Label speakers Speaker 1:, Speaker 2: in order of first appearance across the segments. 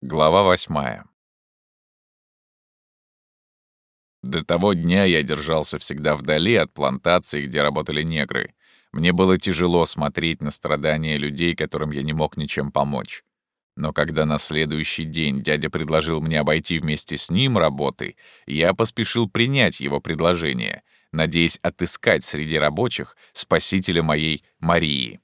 Speaker 1: Глава восьмая. До того дня я держался всегда вдали от плантаций, где работали негры. Мне было тяжело смотреть на страдания людей, которым я не мог ничем помочь. Но когда на следующий день дядя предложил мне обойти вместе с ним работы, я поспешил принять его предложение, надеясь отыскать среди рабочих спасителя моей Марии.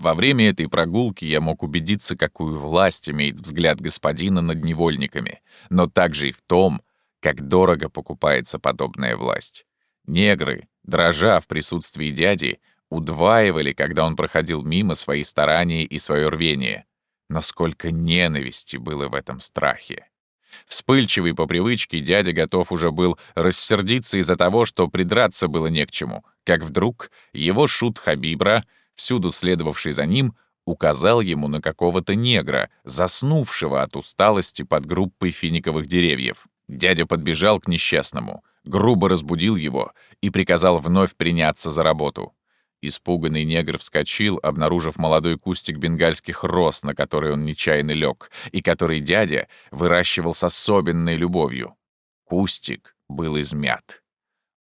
Speaker 1: Во время этой прогулки я мог убедиться, какую власть имеет взгляд господина над невольниками, но также и в том, как дорого покупается подобная власть. Негры, дрожа в присутствии дяди, удваивали, когда он проходил мимо свои старания и свое рвение. Но сколько ненависти было в этом страхе. Вспыльчивый по привычке, дядя готов уже был рассердиться из-за того, что придраться было не к чему, как вдруг его шут Хабибра — всюду следовавший за ним, указал ему на какого-то негра, заснувшего от усталости под группой финиковых деревьев. Дядя подбежал к несчастному, грубо разбудил его и приказал вновь приняться за работу. Испуганный негр вскочил, обнаружив молодой кустик бенгальских роз, на который он нечаянно лег, и который дядя выращивал с особенной любовью. Кустик был измят.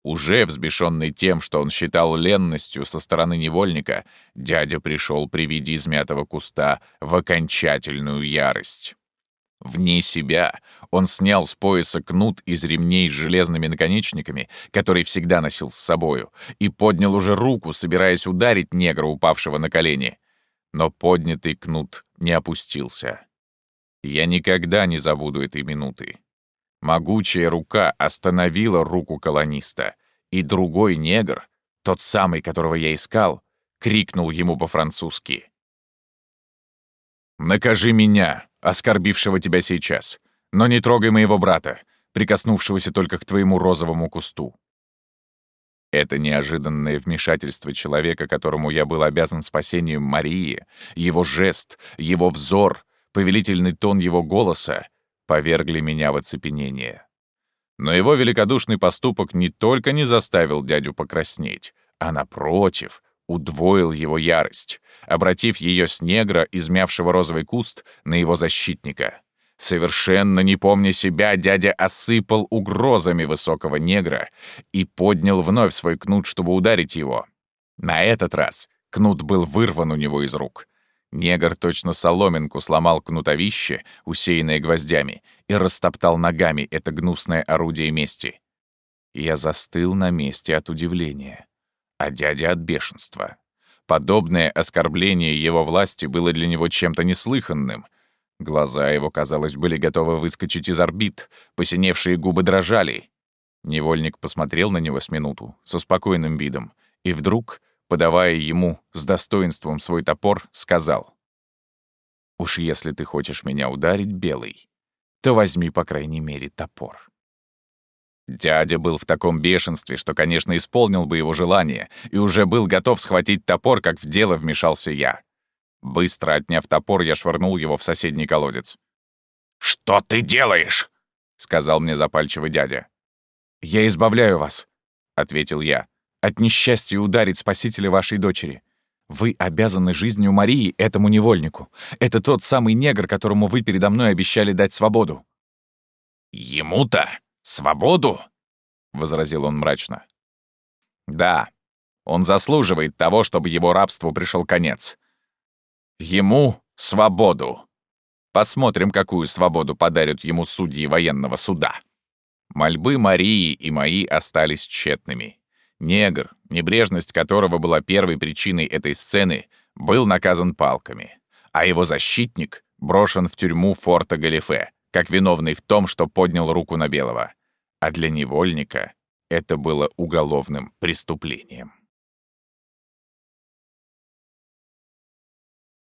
Speaker 1: Уже взбешенный тем, что он считал ленностью со стороны невольника, дядя пришел при виде измятого куста в окончательную ярость. Вне себя он снял с пояса кнут из ремней с железными наконечниками, который всегда носил с собою, и поднял уже руку, собираясь ударить негра, упавшего на колени. Но поднятый кнут не опустился. Я никогда не забуду этой минуты. Могучая рука остановила руку колониста, и другой негр, тот самый, которого я искал, крикнул ему по-французски. «Накажи меня, оскорбившего тебя сейчас, но не трогай моего брата, прикоснувшегося только к твоему розовому кусту». Это неожиданное вмешательство человека, которому я был обязан спасением Марии, его жест, его взор, повелительный тон его голоса повергли меня в оцепенение. Но его великодушный поступок не только не заставил дядю покраснеть, а, напротив, удвоил его ярость, обратив ее с негра, измявшего розовый куст, на его защитника. Совершенно не помня себя, дядя осыпал угрозами высокого негра и поднял вновь свой кнут, чтобы ударить его. На этот раз кнут был вырван у него из рук — Негр точно соломинку сломал кнутовище, усеянное гвоздями, и растоптал ногами это гнусное орудие мести. Я застыл на месте от удивления, а дядя от бешенства. Подобное оскорбление его власти было для него чем-то неслыханным. Глаза его, казалось, были готовы выскочить из орбит, посиневшие губы дрожали. Невольник посмотрел на него с минуту, со спокойным видом, и вдруг подавая ему с достоинством свой топор, сказал. «Уж если ты хочешь меня ударить, Белый, то возьми, по крайней мере, топор». Дядя был в таком бешенстве, что, конечно, исполнил бы его желание, и уже был готов схватить топор, как в дело вмешался я. Быстро отняв топор, я швырнул его в соседний колодец. «Что ты делаешь?» — сказал мне запальчивый дядя. «Я избавляю вас», — ответил я от несчастья ударить спасителя вашей дочери. Вы обязаны жизнью Марии этому невольнику. Это тот самый негр, которому вы передо мной обещали дать свободу». «Ему-то? Свободу?» — возразил он мрачно. «Да, он заслуживает того, чтобы его рабству пришел конец. Ему свободу. Посмотрим, какую свободу подарят ему судьи военного суда». Мольбы Марии и мои остались тщетными. Негр, небрежность которого была первой причиной этой сцены, был наказан палками, а его защитник брошен в тюрьму форта Галифе, как виновный в том, что поднял руку на белого. А для невольника это было уголовным преступлением.